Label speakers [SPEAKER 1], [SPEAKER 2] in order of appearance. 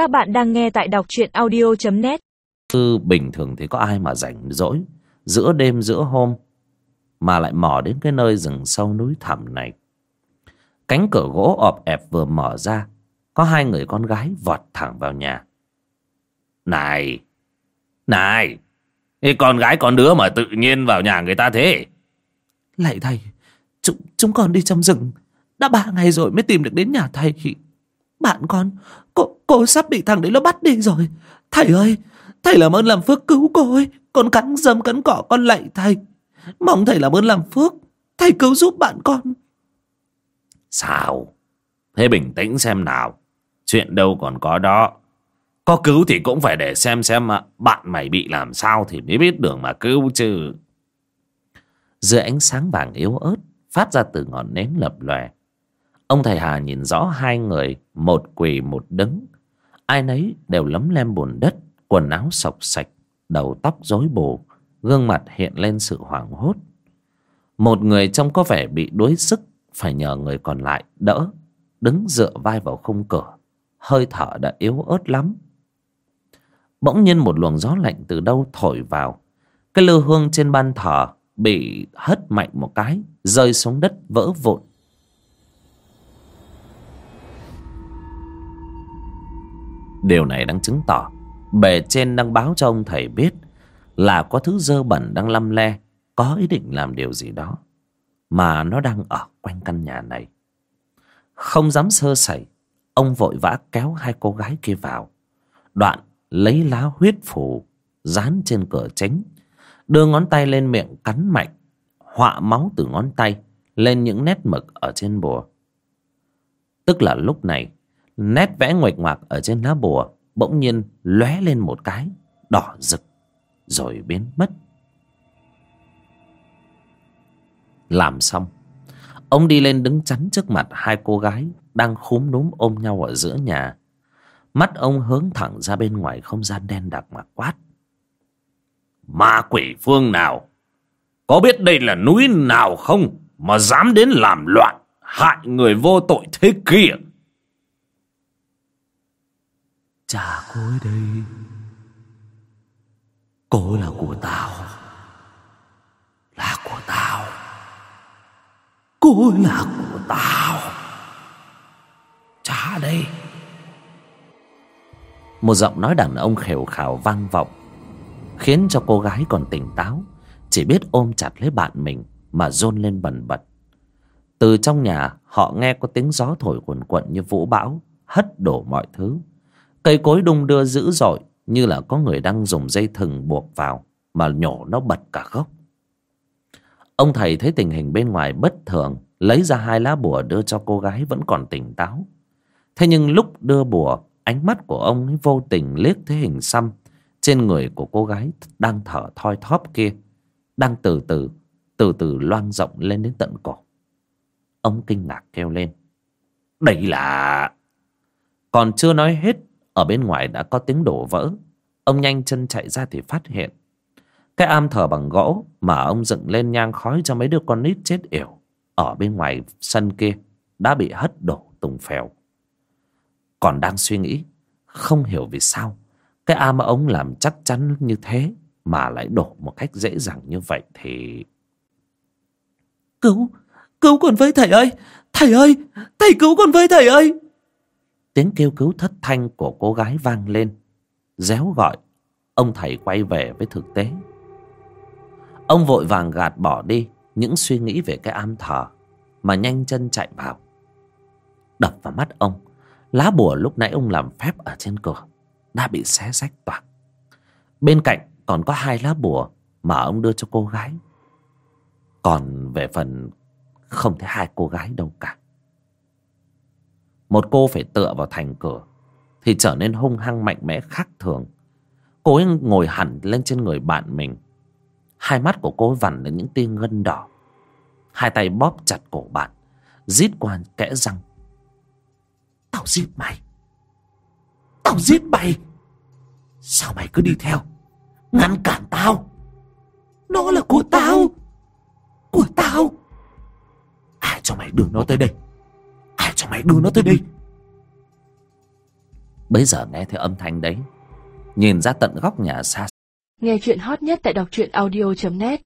[SPEAKER 1] Các bạn đang nghe tại đọc truyện audio.net
[SPEAKER 2] Thư bình thường thì có ai mà rảnh rỗi Giữa đêm giữa hôm Mà lại mò đến cái nơi rừng sâu núi thẳm này? Cánh cửa gỗ ọp ẹp vừa mở ra Có hai người con gái vọt thẳng vào nhà. Này Này Cái con gái con đứa mà tự nhiên vào nhà người ta thế?
[SPEAKER 3] Lạy thầy Chúng, chúng con đi trong rừng Đã ba ngày rồi mới tìm được đến nhà thầy. Bạn con Cô, cô sắp bị thằng đấy nó bắt đi rồi. Thầy ơi Thầy làm ơn làm phước cứu cô ấy. Con cắn dâm cắn cỏ con lạy thầy. Mong thầy làm ơn làm phước. Thầy cứu giúp bạn con.
[SPEAKER 2] Sao? Thế bình tĩnh xem nào. Chuyện đâu còn có đó. Có cứu thì cũng phải để xem xem mà bạn mày bị làm sao thì mới biết đường mà cứu chứ. Dưới ánh sáng vàng yếu ớt Phát ra từ ngọn nến lập lòe. Ông thầy Hà nhìn rõ hai người, Một quỳ một đứng. Ai nấy đều lấm lem bùn đất, Quần áo sọc sạch, Đầu tóc rối bù, Gương mặt hiện lên sự hoảng hốt. Một người trông có vẻ bị đuối sức, Phải nhờ người còn lại đỡ, Đứng dựa vai vào khung cửa. Hơi thở đã yếu ớt lắm. Bỗng nhiên một luồng gió lạnh từ đâu thổi vào. Cái lư hương trên ban thờ Bị hất mạnh một cái, Rơi xuống đất vỡ vụn. Điều này đang chứng tỏ Bề trên đang báo cho ông thầy biết Là có thứ dơ bẩn đang lăm le, Có ý định làm điều gì đó Mà nó đang ở quanh căn nhà này. Không dám sơ sẩy, Ông vội vã kéo hai cô gái kia vào. Đoạn lấy lá huyết phủ Dán trên cửa chính, Đưa ngón tay lên miệng cắn mạnh, Họa máu từ ngón tay Lên những nét mực ở trên bùa. Tức là lúc này Nét vẽ nguệch ngoạc ở trên lá bùa Bỗng nhiên lóe lên một cái, Đỏ rực, Rồi biến mất. Làm xong, Ông đi lên đứng chắn trước mặt hai cô gái Đang khúm núm ôm nhau ở giữa nhà. Mắt ông hướng thẳng ra bên ngoài không gian đen đặc mà quát. Ma quỷ phương nào? Có biết đây là núi nào không Mà dám đến làm loạn Hại người vô tội thế kia?
[SPEAKER 3] Cha cô ấy đây. Cô là của tao. Là của tao. Cô là của tao. Cha đây.
[SPEAKER 2] Một giọng nói đàn ông khều khào vang vọng, Khiến cho cô gái còn tỉnh táo, Chỉ biết ôm chặt lấy bạn mình Mà rôn lên bần bật. Từ trong nhà, họ nghe có tiếng gió thổi quần quận như vũ bão, Hất đổ mọi thứ. Cây cối đung đưa dữ dội Như là có người đang dùng dây thừng buộc vào Mà nhổ nó bật cả gốc. Ông thầy thấy tình hình bên ngoài bất thường, Lấy ra hai lá bùa đưa cho cô gái vẫn còn tỉnh táo. Thế nhưng lúc đưa bùa, Ánh mắt của ông ấy vô tình liếc thấy hình xăm Trên người của cô gái đang thở thoi thóp kia, Đang từ từ Từ từ loang rộng lên đến tận cổ. Ông kinh ngạc kêu lên. Đây là Còn chưa nói hết ở bên ngoài đã có tiếng đổ vỡ. Ông nhanh chân chạy ra thì phát hiện. Cái am thờ bằng gỗ Mà ông dựng lên nhang khói cho mấy đứa con nít chết yểu Ở bên ngoài sân kia Đã bị hất đổ tùng phèo. Còn đang suy nghĩ, Không hiểu vì sao Cái am mà ông làm chắc chắn như thế Mà lại đổ một cách dễ dàng như vậy Thì
[SPEAKER 3] Cứu Cứu con với thầy ơi! Thầy ơi! Thầy cứu con với thầy ơi!
[SPEAKER 2] Tiếng kêu cứu thất thanh của cô gái vang lên. Réo gọi, Ông thầy quay về với thực tế. Ông vội vàng gạt bỏ đi Những suy nghĩ về cái am thờ, Mà nhanh chân chạy vào. Đập vào mắt ông, Lá bùa lúc nãy ông làm phép ở trên cửa Đã bị xé rách toạc. Bên cạnh còn có hai lá bùa Mà ông đưa cho cô gái. Còn về phần Không thấy hai cô gái đâu cả một cô phải tựa vào thành cửa, Thì trở nên hung hăng mạnh mẽ khác thường. Cô ấy ngồi hẳn lên trên người bạn mình. Hai mắt của cô vằn lên những tia ngân đỏ. Hai tay bóp chặt cổ bạn, Rít qua kẽ răng.
[SPEAKER 3] Tao giết mày! Tao giết mày! Sao mày cứ đi theo? Ngăn cản tao! Nó là của tao! Của tao! Ai cho mày đưa nó tới đây? Mày đưa nó tới đây.
[SPEAKER 2] Bấy giờ nghe thấy âm thanh đấy nhìn ra tận góc nhà xa.
[SPEAKER 1] Nghe chuyện hot nhất tại đọc truyện audio.net